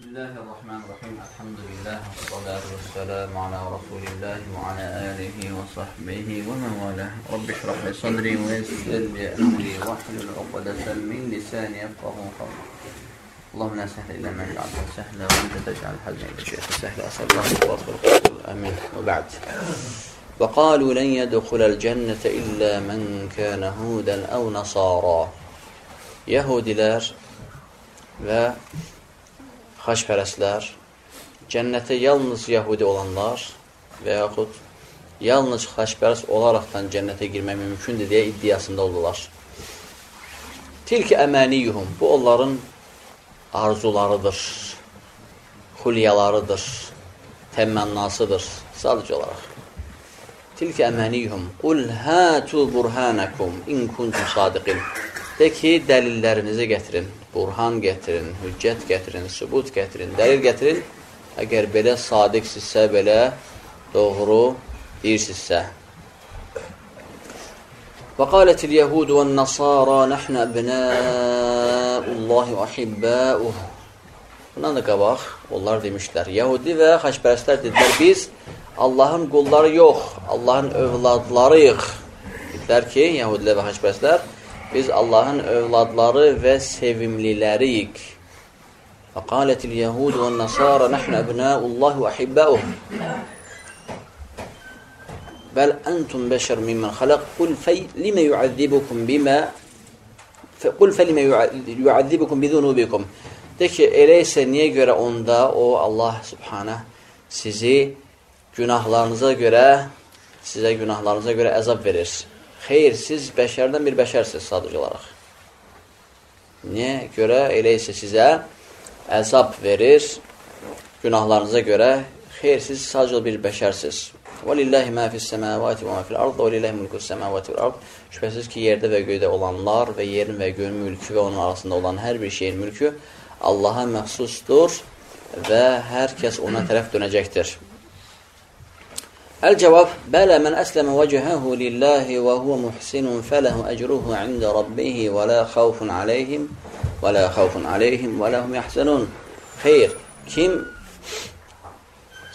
بسم الله الرحمن الرحيم الحمد لله والصلاة والسلام على رسول الله وعلى آله وصحبه ومن والاه رب اشرح لي صدري ويسر لي أمري واحلل عقدة من لساني يفقه قولي اللهم لا سهل إلا ما جعلته سهلا وأنت تجعل الحزن إذا شئت سهلا أسأل الله التواصل آمين وبعد وقالوا لن يدخل الجنة إلا من كان هودا أو نصارى Yahudiler və xaçpərəslər cənnətə yalnız Yahudi olanlar və yaxud yalnız xaçpərəs olaraqdan cənnətə girmək mümkündür deyə iddiasında oldular. Tilki əməniyuhum, bu onların arzularıdır, xulyalarıdır, təmmannasıdır, sadəcə olaraq. Tilki əməniyuhum, qul hətu burhanakum in kuntum sadiqin. De ki, dəlillərinizi gətirin, burhan gətirin, hüccət gətirin, sübut gətirin, dəlil gətirin. Əgər belə sadiqsizsə, belə doğru deyirsinizsə. Və qalətil yəhudu və nəsara nəhnə əbnəullahi və ahibbəuh. Bundan da qabaq, onlar demişlər. Yahudi və xaçpərəstlər dedilər, biz Allahın qulları yox, Allahın övladlarıyıq. Dedilər ki, Yahudilər və xaçpərəstlər, biz Allahın övladları və sevimliləriyik. Və qalətil yəhud və nəsara nəhnə əbnəullahi və ahibbəuh. Bəl əntum bəşər mimmən xaləq qul fəy limə yuəzzibukum bimə qul fə limə yuəzzibukum bizunubikum. De ki, elə isə niyə görə onda o Allah subhanə sizi günahlarınıza görə sizə günahlarınıza görə əzab verir. Xeyr, siz bəşərdən bir bəşərsiniz sadəcə olaraq. Niyə görə? Elə isə sizə əzab verir günahlarınıza görə. Xeyr, siz sadəcə bir bəşərsiniz. Və lillahi mə fis səməvati və mə fil ard və lillahi mülkü səməvati və ard. Şübhəsiz ki, yerdə və göydə olanlar və yerin və göyün mülkü və onun arasında olan hər bir şeyin mülkü Allaha məxsusdur və hər kəs ona tərəf dönəcəkdir. Əsləmə vəcəhəhu lillahi və huvə muhsinun fələhu əcruhu ində rabbihi və lə xavfun aleyhim və lə xavfun aleyhim və ləhum yəhsənun. Xeyr, kim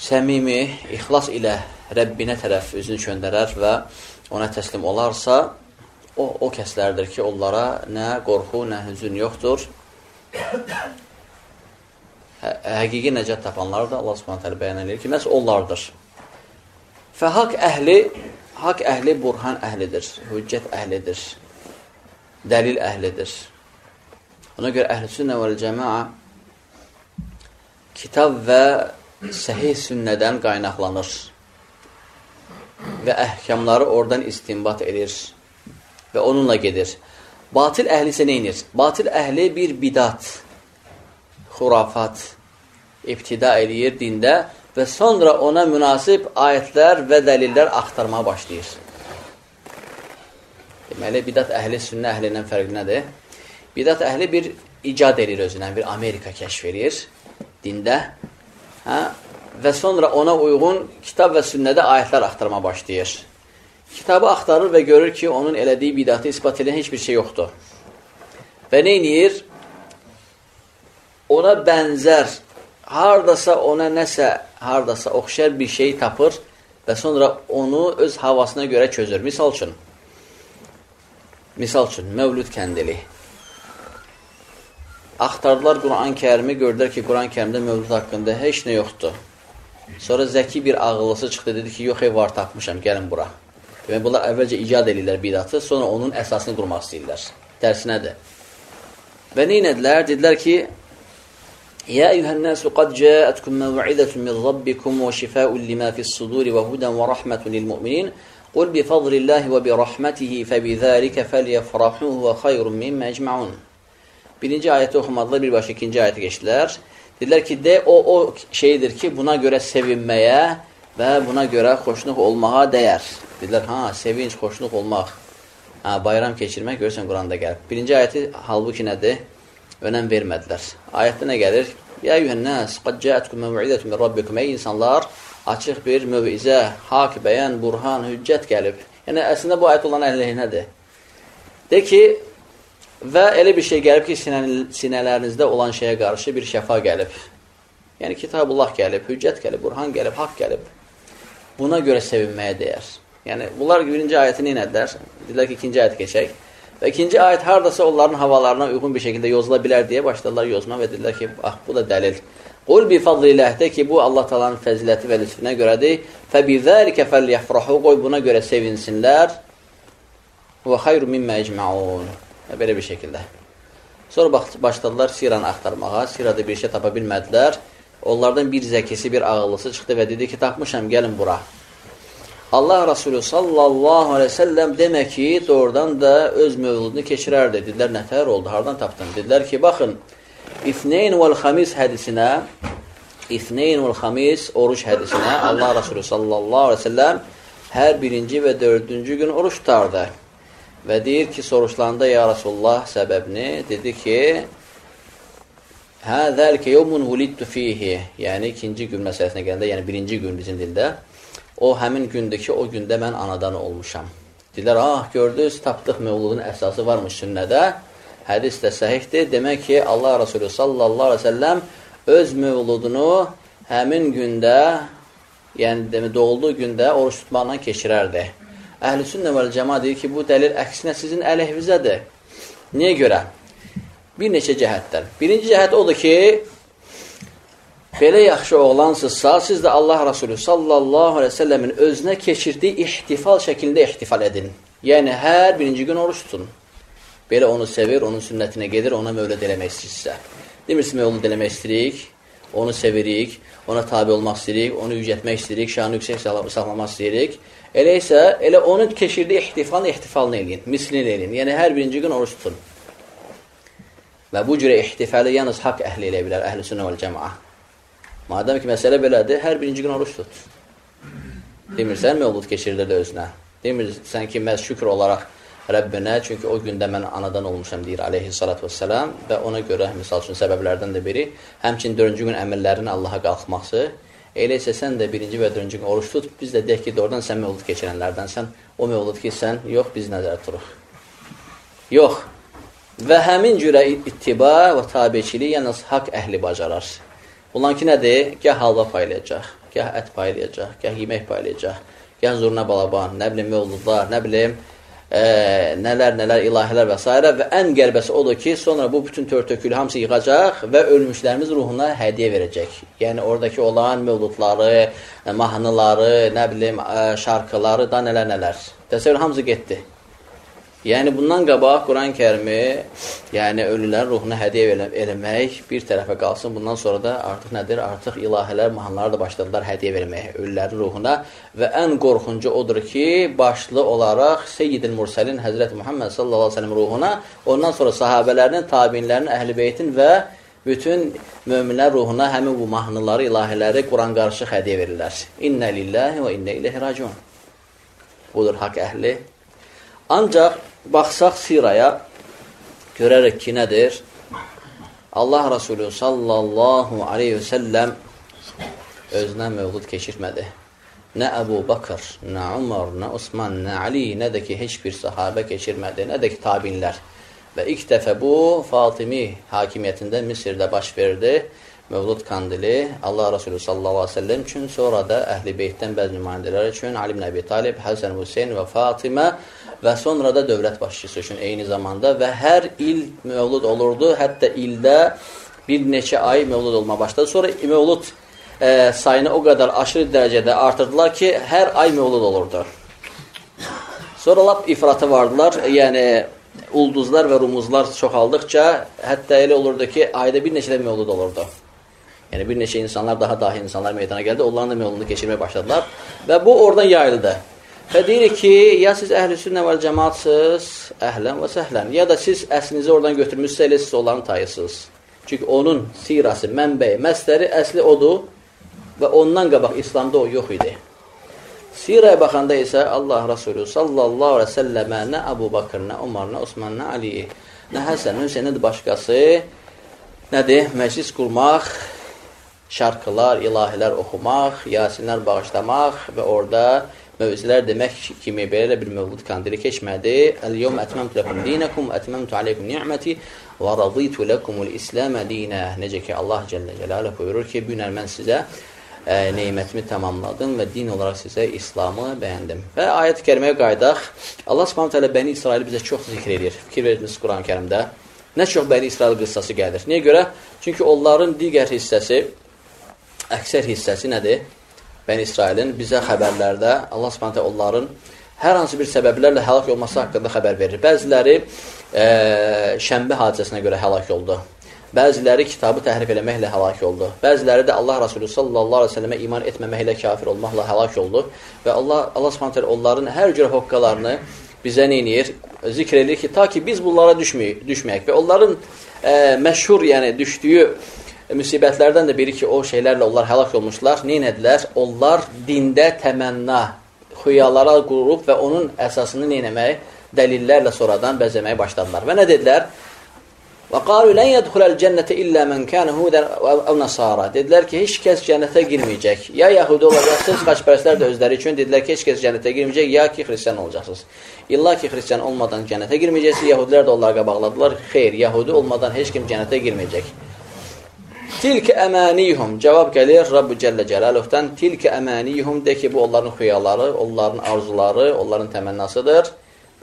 səmimi, ixlas ilə Rəbbinə tərəf üzünü çöndərər və ona təslim olarsa, o, o kəslərdir ki, onlara nə qorxu, nə hüzün yoxdur. Hə, həqiqi nəcət tapanlar da Allah subhanət hələ bəyan edir ki, məhz onlardır. Və haqq əhli, haqq əhli burhan əhlidir, hüccət əhlidir, dəlil əhlidir. Ona görə əhl-i sünnə və cəmaa kitab və səhih sünnədən qaynaqlanır və əhkamları oradan istinbat edir və onunla gedir. Batil əhli isə neynir? Batil əhli bir bidat, xurafat, ibtida eləyir dində və sonra ona münasib ayətlər və dəlillər axtarmağa başlayır. Deməli, bidat əhli sünnə əhlindən fərqi nədir? Bidat əhli bir icad edir özünə, bir Amerika kəşf edir dində hə? və sonra ona uyğun kitab və sünnədə ayətlər axtarmağa başlayır. Kitabı axtarır və görür ki, onun elədiyi bidatı ispat edən heç bir şey yoxdur. Və neyniyir? Ona bənzər, hardasa ona nəsə, hardasa oxşar bir şey tapır və sonra onu öz havasına görə çözür. Misal üçün, misal üçün, Mövlüd kəndili. Axtardılar Quran-ı kərimi, gördülər ki, Quran-ı kərimdə Mövlüd haqqında heç nə yoxdur. Sonra zəki bir ağıllısı çıxdı, dedi ki, yox, ey, var tapmışam, gəlin bura. Demək, bunlar əvvəlcə icad edirlər bidatı, sonra onun əsasını qurmaq istəyirlər. Dərsinədir. Və neynədilər? Dedilər ki, Min rabbikum və şifəun limə fis-suduri və hudən və rəhmətun lil-mu'minin. Qul bi fadlillahi və bi rahmetihi fə bi zəlikə fəlyəfrahuhu və xayrun mimmə ecmaun. Birinci ayəti oxumadılar, birbaşa ikinci ayəti geçdilər. Dedilər ki, de o, o şeydir ki, buna görə sevinməyə və buna görə xoşluq olmağa dəyər. Dedilər, ha, sevinç, xoşluq olmaq, ha, bayram keçirmək, görürsən Quranda gəlib. Birinci ayəti halbuki nədir? Önəm vermədilər. Ayətdə nə gəlir? Ya yuhənnəs, qad cəətkum məv'idətun min rabbikum. Ey insanlar, açıq bir mövizə, hak, bəyan, burhan, hüccət gəlib. Yəni, əslində bu ayət olan əhlihinədir. De ki, və elə bir şey gəlib ki, sinələrinizdə olan şeyə qarşı bir şəfa gəlib. Yəni kitabullah gəlib, hüccət gəlib, burhan gəlib, haqq gəlib. Buna görə sevinməyə dəyər. Yəni bunlar birinci ayəti nə edər? Dedilər ki, ikinci ayət keçək. Və ikinci ayət hardasa onların havalarına uyğun bir şəkildə yozula bilər deyə başladılar yozma və dedilər ki, ah bu da dəlil. Qul bi fadliləhdə ki, bu Allah Taala'nın fəziləti və lütfüne görədir. Fə bi zəlikə fəlyəfrahu qoy buna görə sevinsinlər. Və xeyru mimmə ecmaun. Belə bir şəkildə. Sonra başladılar siranı axtarmağa. Sirada bir şey tapa bilmədilər. Onlardan bir zəkisi, bir ağıllısı çıxdı və dedi ki, tapmışam, gəlin bura. Allah Rasulü sallallahu aleyhi ve sellem demək ki, doğrudan da öz mövludunu keçirərdi. Dedilər, nətər oldu, hardan tapdın? Dedilər ki, baxın, İthneyn vəl xamis hədisinə, İthneyn vəl xamis oruç hədisinə Allah Rasulü sallallahu aleyhi ve sellem hər birinci və dördüncü gün oruç tutardı. Və deyir ki, soruşlanda ya Rasulullah səbəbini, dedi ki, Hə, zəlikə yevmun vulidtu fihi. Yəni ikinci gün məsələsinə gələndə, yəni birinci gün bizim dildə. O həmin gündür ki, o gündə mən anadan olmuşam. Dedilər, ah, gördünüz, tapdıq mövludun əsası varmış sünnədə. Hədis də səhihdir. Demək ki, Allah Resulü sallallahu aleyhi ve selləm öz mövludunu həmin gündə, yəni demək, doğulduğu gündə oruç tutmaqla keçirərdi. Əhl-i sünnə vəl cəma deyir ki, bu dəlil əksinə sizin əleyhvizədir. Niyə görə? Bir neçə cəhətdən. Birinci cəhət odur ki, belə yaxşı oğlansızsa, siz də Allah Rasulü sallallahu aleyhi ve sellemin özünə keçirdiyi ihtifal şəklində ihtifal edin. Yəni, hər birinci gün oruç tutun. Belə onu sevir, onun sünnətinə gedir, ona mövlud eləmək istəyirsə. Demirsiniz, mövlud eləmək istəyirik, onu sevirik, ona tabi olmaq istəyirik, onu yücətmək istəyirik, şanı yüksək saxlamaq istəyirik. Elə isə, elə onun keçirdiyi ihtifalını ihtifalını eləyin, mislini eləyin. Yəni, hər birinci gün oruç tutun. Və bu cürə ihtifalı yalnız haqq əhli elə bilər, əhl-i sünnə vəl cəmaa. Madəm ki, məsələ belədir, hər birinci gün oruç tut. Demirsən, mövlud keçirilir özünə. Demirsən ki, məhz şükür olaraq Rəbbinə, çünki o gündə mən anadan olmuşam, deyir aleyhissalatu vesselam və ona görə, misal üçün, səbəblərdən də biri, həmçin dördüncü gün əməllərin Allaha qalxması, elə isə sən də birinci və dördüncü gün oruç tut, biz də deyək ki, doğrudan sən mövlud keçirənlərdənsən, o mövlud ki, sən, yox, biz nəzər turuq. Yox, Və həmin cürə ittiba və tabiçilik yalnız haqq əhli bacarar. Bunlar ki, nədir? Gəh halva paylayacaq, gəh ət paylayacaq, gəh yemək paylayacaq, gəh zurna balaban, nə bilim, mövludlar, nə bilim, e, nələr, nələr, ilahilər və s. Və ən qərbəsi odur ki, sonra bu bütün törtökülü hamısı yığacaq və ölmüşlərimiz ruhuna hədiyə verəcək. Yəni, oradakı olan mövludları, mahnıları, nə bilim, şarkıları da nələr, nələr. Təsəvvür, hamısı getdi. Yəni, bundan qabaq Quran-ı kərimi, yəni ölülərin ruhuna hədiyə elə eləmək bir tərəfə qalsın. Bundan sonra da artıq nədir? Artıq ilahələr, mahnılar da başladılar hədiyə verməyə ölülərin ruhuna. Və ən qorxuncu odur ki, başlı olaraq Seyyidil Mursəlin Həzrəti Muhammed sallallahu aleyhi ve sellem ruhuna, ondan sonra sahabələrinin, tabinlərinin, əhl-i beytin və bütün möminlər ruhuna həmin bu mahnıları, ilahələri Quran qarışıq hədiyə verirlər. İnnə lillahi və innə iləhi racun. Budur haqq əhli. Ancaq baxsaq siraya, görərək ki, nədir? Allah Rasulü sallallahu aleyhi və səlləm özünə mövlud keçirmədi. Nə Əbu Bakır, nə Umar, nə Osman, nə Ali, nə də ki, heç bir sahabə keçirmədi, nə də ki, tabinlər. Və ilk dəfə bu, Fatimi hakimiyyətində Misirdə baş verdi. Mövlud kandili Allah Resulü sallallahu aleyhi ve sellem üçün, sonra da Əhl-i Beytdən bəzi nümayəndələr üçün Ali ibn Əbi Talib, Həsən Hüseyin və Fatimə və sonra da dövlət başçısı üçün eyni zamanda və hər il mövlud olurdu. Hətta ildə bir neçə ay mövlud olma başladı. Sonra mövlud e, sayını o qədər aşırı dərəcədə artırdılar ki, hər ay mövlud olurdu. Sonra lap ifratı vardılar. Yəni ulduzlar və rumuzlar çoxaldıqca hətta elə olurdu ki, ayda bir neçə də mövlud olurdu. Yəni bir neçə insanlar, daha dahi insanlar meydana gəldi. Onların da yolunu keçirməyə başladılar. Və bu oradan yayıldı. Və deyirik ki, ya siz əhl-i sünnə və cəmatsız, əhlən və səhlən, ya da siz əslinizi oradan götürmüşsə, elə siz olan tayısınız. Çünki onun sirası, mənbəyi, məsləri əsli odur və ondan qabaq İslamda o yox idi. Siraya baxanda isə Allah Rasulü sallallahu aleyhi səlləmə nə Əbu Bakır, nə Umar, nə Osman, nə Ali, nə Həsən, nə Hüseyin, nədir başqası, nədir? Məclis qurmaq, şarkılar, ilahilər oxumaq, yasinlər bağışlamaq və orada mövzilər demək kimi belə bir mövlud kandili keçmədi. Əl-yevm ətməmtu ləkum dinəkum, ətməmtu aleykum ni'məti Və raditu lekumul İslamə dinə. Necə ki, Allah Cəllə Cəlalə buyurur ki, bu mən sizə ə, neymətimi tamamladım və din olaraq sizə İslamı bəyəndim. Və ayət-i kəriməyə qaydaq, Allah subhanət hələ Bəni İsraili bizə çox zikr edir. Fikir verirsiniz Quran-ı kərimdə. Nə çox Bəni İsrail qıssası gəlir. Niyə görə? Çünki onların digər hissəsi, əksər hissəsi nədir? Bəni İsrailin bizə xəbərlərdə Allah subhanətə onların hər hansı bir səbəblərlə həlak olması haqqında xəbər verir. Bəziləri e, şənbə hadisəsinə görə həlak oldu. Bəziləri kitabı təhrif eləməklə həlak oldu. Bəziləri də Allah Rasulü sallallahu aleyhi ve sellemə iman etməməklə kafir olmaqla həlak oldu. Və Allah, Allah subhanətə onların hər cür hoqqalarını bizə neynir? Zikr edir ki, ta ki biz bunlara düşməyik, düşməyək. Və onların e, məşhur, yəni düşdüyü müsibətlərdən də biri ki, o şeylərlə onlar həlak olmuşlar. Neynədilər? Onlar dində təmənna, xüyalara qurub və onun əsasını neynəmək? Dəlillərlə sonradan bəzəməyə başladılar. Və nə dedilər? Və qalu lən yədxuləl cənnətə illə mən kənə hudən əv nasara. Dedilər ki, heç kəs cənnətə girməyəcək. Ya yahudi olacaqsınız, xaçpərəslər də özləri üçün dedilər ki, heç kəs cənnətə girməyəcək, ya ki, xristiyan olacaqsınız. İlla ki, xristiyan olmadan cənnətə girməyəcəksiniz, yahudilər də onlara qabaqladılar. Xeyr, yahudi olmadan heç kim cənnətə girməyəcək. Tilkə əmaniyhum. Cavab gəlir Rabbi Cəllə Cəlaluhdan. Tilkə əmaniyhum de ki, bu onların xüyaları, onların arzuları, onların təmənnasıdır.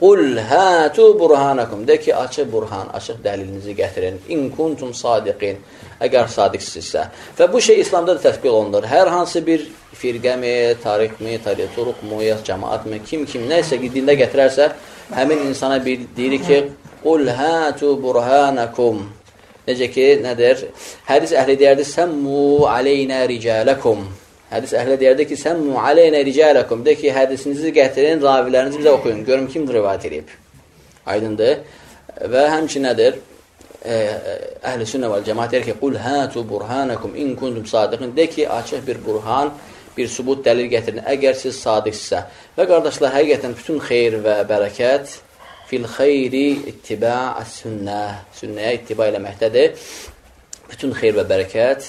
Qul hətu burhanakum. De ki, açıq burhan, açıq dəlilinizi gətirin. İn kuntum sadiqin. Əgər sadiqsizsə. Və bu şey İslamda da tətbiq olunur. Hər hansı bir firqəmi, tarixmi, turuqmu, ya cəmaatmi, kim kim nəsə dində gətirərsə, həmin insana bir deyir ki, Qul hətu burhanakum. Necə ki, nədir? Hədis əhli deyərdi, Səmmu aleynə ricələkum. Hədis əhli deyərdi ki, Səmmu aleynə ricələkum. De ki, hədisinizi gətirin, ravilərinizi bizə oxuyun. Görüm, kim rivayət edib. Aydındır. Və həmçin nədir? Əhl-i sünnə və cəmaat deyir ki, Qul hətu burhanakum in kuntum sadiqin. De ki, açıq bir burhan, bir sübut dəlil gətirin, əgər siz sadiqsə. Və qardaşlar, həqiqətən bütün xeyr və bərəkət fil xeyri ittiba sünnə. Sünnəyə ittiba eləməkdədir. Bütün xeyr və bərəkət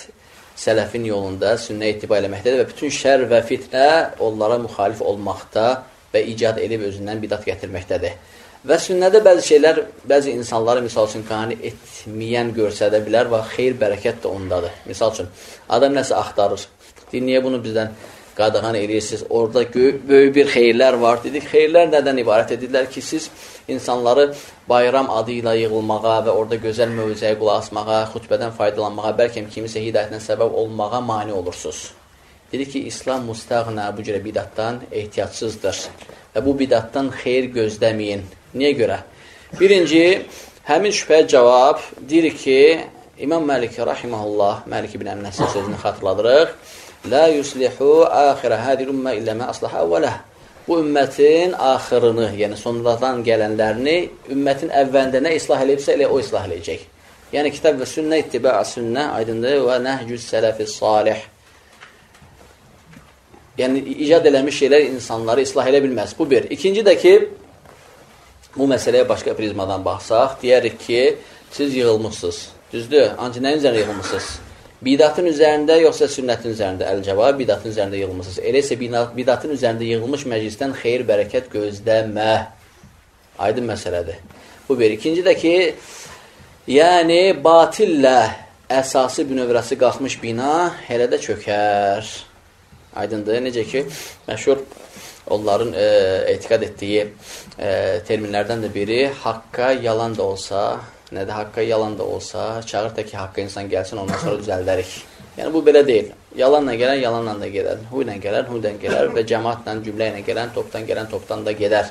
sələfin yolunda sünnəyə ittiba eləməkdədir və bütün şər və fitnə onlara müxalif olmaqda və icad edib özündən bidat gətirməkdədir. Və sünnədə bəzi şeylər, bəzi insanları misal üçün qani etməyən görsədə bilər və xeyr, bərəkət də ondadır. Misal üçün, adam nəsə axtarır. Deyir, niyə bunu bizdən qadağan edirsiniz? Orada böyük bir xeyirlər var. Dedik, xeyirlər nədən ibarət edirlər ki, siz insanları bayram adı ilə yığılmağa və orada gözəl mövzəyə qulaq asmağa, xütbədən faydalanmağa, bəlkə kimisə hidayətinə səbəb olmağa mani olursunuz. Dedi ki, İslam müstəğnə bu cürə bidatdan ehtiyatsızdır və bu bidatdan xeyr gözləməyin. Niyə görə? Birinci, həmin şübhəyə cavab deyir ki, İmam Məlik rahimehullah, Məlik ibn Əmnəsin sözünü xatırladırıq. La yuslihu axirə hadil ümmə illə mə aslaha əvvələh bu ümmətin axırını, yəni sonradan gələnlərini ümmətin əvvəlində nə islah edibsə, elə o islah edəcək. Yəni kitab və sünnə ittiba sünnə aydındır və nəhcüs sələfi salih. Yəni icad eləmiş şeylər insanları islah edə bilməz. Bu bir. İkinci də ki, bu məsələyə başqa prizmadan baxsaq, deyərik ki, siz yığılmışsınız. Düzdür? Ancaq nəyin üzərində yığılmışsınız? Bidatın üzərində yoxsa sünnətin üzərində? Əl-cavab, bidatın üzərində yığılmısınız. Elə isə bidatın üzərində yığılmış məclisdən xeyir, bərəkət gözləmə. Aydın məsələdir. Bu bir. İkinci də ki, yəni batillə əsası bünövrəsi qalxmış bina elə də çökər. Aydındır. Necə ki, məşhur onların e, etiqad etdiyi e, terminlərdən də biri haqqa yalan da olsa nə də haqqa yalan da olsa, çağır da ki, haqqa insan gəlsin, ondan sonra düzəldərik. Yəni, bu belə deyil. Yalanla gələn, yalanla da gedər. Hu ilə gələn, hu ilə gələr və cəmaatla, cümlə ilə gələn, topdan gələn, topdan da gedər.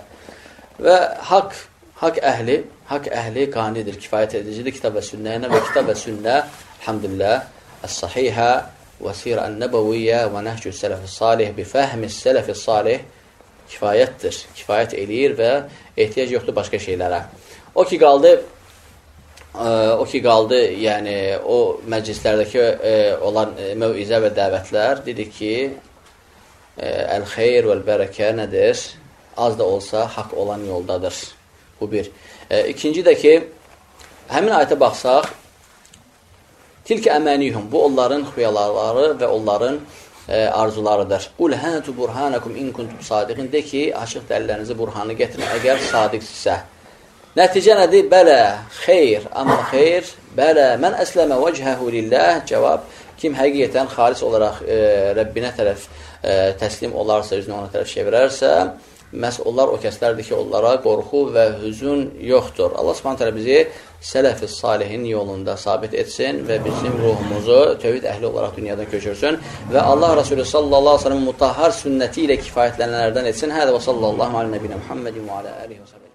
Və haqq, haqq əhli, haqq əhli qanidir, kifayət edicidir kitab və sünnəyinə və kitab və sünnə, alhamdülillah, əs-sahihə və sirə ən-nəbəviyyə və nəhcü sələf-i salih bi fəhmi sələf-i salih kifayətdir, kifayət eləyir və ehtiyac yoxdur başqa şeylərə. O ki, qaldı o ki qaldı, yəni o məclislərdəki e, olan e, mövizə və dəvətlər dedi ki, e, əl-xeyr vəl-bərəkə nədir? Az da olsa haqq olan yoldadır. Bu bir. E, ikinci də ki, həmin ayətə baxsaq, tilkə əməniyhum, bu onların xüyaları və onların e, arzularıdır. Qul hənətü burhanakum in kuntum sadiqin, de ki, açıq dəlillərinizi burhanı gətirin, əgər sadiqsizsə. Nəticə nədir? Bələ, xeyr, amma xeyr, bələ, mən əsləmə vəchəhu lillah, cavab, kim həqiqətən xalis olaraq e, Rəbbinə tərəf e, təslim olarsa, üzünü ona tərəf çevirərsə, məhz onlar o kəslərdir ki, onlara qorxu və hüzün yoxdur. Allah subhanət bizi sələf-i salihin yolunda sabit etsin və bizim ruhumuzu tövhid əhli olaraq dünyadan köçürsün və Allah Resulü sallallahu aleyhi ve sellem mutahhar sünnəti ilə kifayətlənənlərdən etsin. Hədə və sallallahu aleyhi və səlləm Muhammedin və alə alihi və səlləm.